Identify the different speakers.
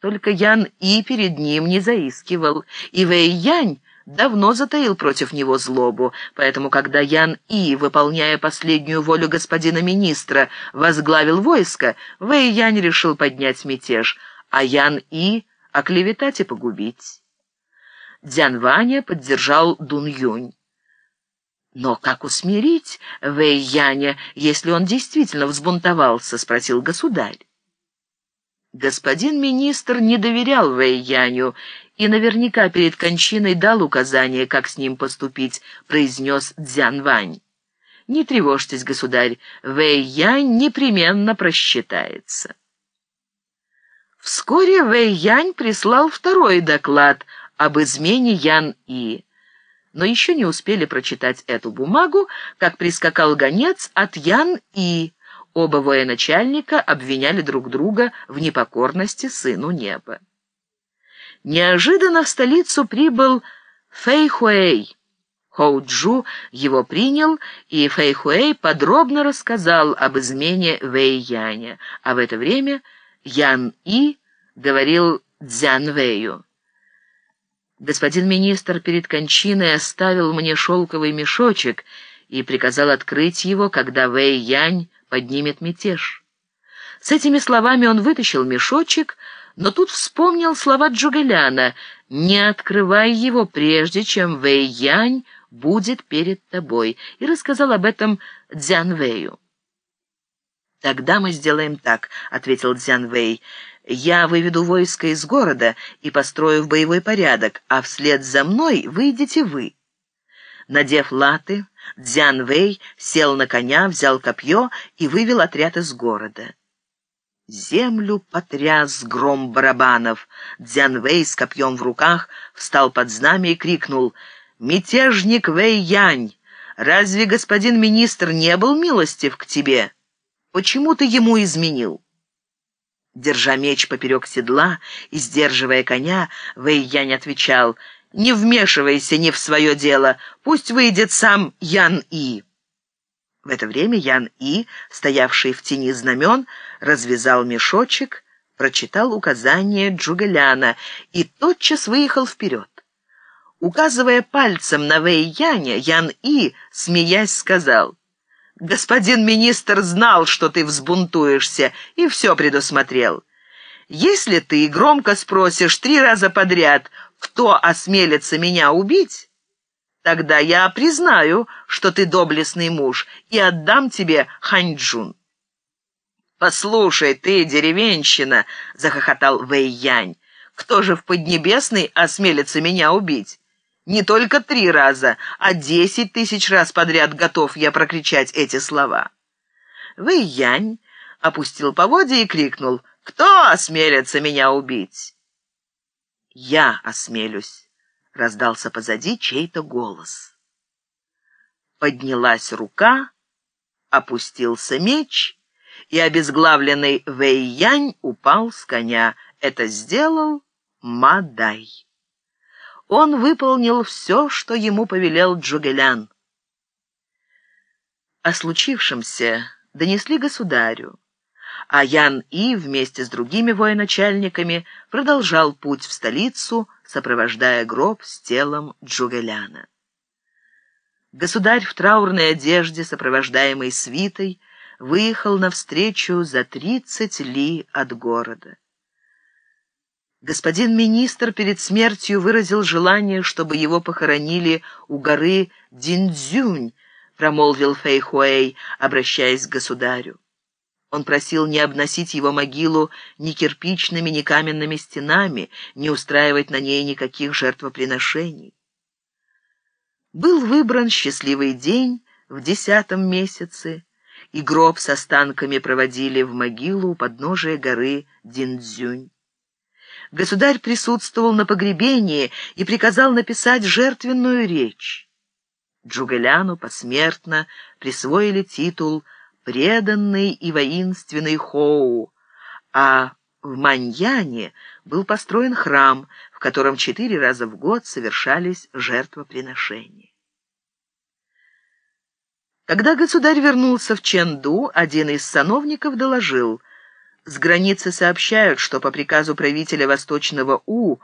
Speaker 1: Только Ян И перед ним не заискивал, и Вэй Янь давно затаил против него злобу, поэтому, когда Ян И, выполняя последнюю волю господина министра, возглавил войско, Вэй Янь решил поднять мятеж, а Ян И оклеветать и погубить. Дзян Ваня поддержал Дун Юнь. «Но как усмирить Вэй Яня, если он действительно взбунтовался?» — спросил государь. Господин министр не доверял Вэй Яню и наверняка перед кончиной дал указание, как с ним поступить, произнес Дзян Вань. «Не тревожьтесь, государь, Вэй Янь непременно просчитается». Вскоре Вэй Янь прислал второй доклад об измене Ян И. Но еще не успели прочитать эту бумагу, как прискакал гонец от Ян И. Оба военачальника обвиняли друг друга в непокорности сыну неба. Неожиданно в столицу прибыл Фэй Хуэй. Хоуджу его принял, и Фэй Хуэй подробно рассказал об измене Вэй Яня, а в это время Ян И говорил Дзян Вэю. Господин министр перед кончиной оставил мне шелковый мешочек и приказал открыть его, когда Вэй Янь поднимет мятеж. С этими словами он вытащил мешочек, но тут вспомнил слова Джугеляна «Не открывай его, прежде чем Вэй Янь будет перед тобой», и рассказал об этом Дзян Вэю. «Тогда мы сделаем так», — ответил Дзян Вэй. Я выведу войско из города и построю в боевой порядок, а вслед за мной выйдете вы». Надев латы, Дзян Вэй сел на коня, взял копье и вывел отряд из города. Землю потряс гром барабанов. Дзян Вэй с копьем в руках встал под знамя и крикнул «Мятежник Вэй Янь, разве господин министр не был милостив к тебе? Почему ты ему изменил?» Держа меч поперек седла и сдерживая коня, Вэй-Янь отвечал, «Не вмешивайся не в свое дело, пусть выйдет сам Ян-И». В это время Ян-И, стоявший в тени знамен, развязал мешочек, прочитал указание Джугаляна и тотчас выехал вперед. Указывая пальцем на Вэй-Яня, Ян-И, смеясь, сказал, Господин министр знал, что ты взбунтуешься, и все предусмотрел. Если ты громко спросишь три раза подряд, кто осмелится меня убить, тогда я признаю, что ты доблестный муж, и отдам тебе Ханьчжун. «Послушай, ты, деревенщина!» — захохотал Вэй Янь. «Кто же в Поднебесной осмелится меня убить? Не только три раза, а десять тысяч раз подряд готов я прокричать эти слова. Вэй Янь опустил поводья и крикнул «Кто осмелится меня убить?» «Я осмелюсь», — раздался позади чей-то голос. Поднялась рука, опустился меч, и обезглавленный Вэй Янь упал с коня. Это сделал Мадай. Он выполнил все, что ему повелел Джугелян. О случившемся донесли государю, а Ян И вместе с другими военачальниками продолжал путь в столицу, сопровождая гроб с телом Джугеляна. Государь в траурной одежде, сопровождаемый свитой, выехал навстречу за тридцать ли от города. Господин министр перед смертью выразил желание, чтобы его похоронили у горы Диндзюнь, промолвил Фэйхуэй, обращаясь к государю. Он просил не обносить его могилу ни кирпичными, ни каменными стенами, не устраивать на ней никаких жертвоприношений. Был выбран счастливый день в десятом месяце, и гроб с останками проводили в могилу у подножия горы Диндзюнь. Государь присутствовал на погребении и приказал написать жертвенную речь. Джугеляну посмертно присвоили титул «преданный и воинственный Хоу», а в Маньяне был построен храм, в котором четыре раза в год совершались жертвоприношения. Когда государь вернулся в Ченду, один из сановников доложил – С границы сообщают, что по приказу правителя Восточного У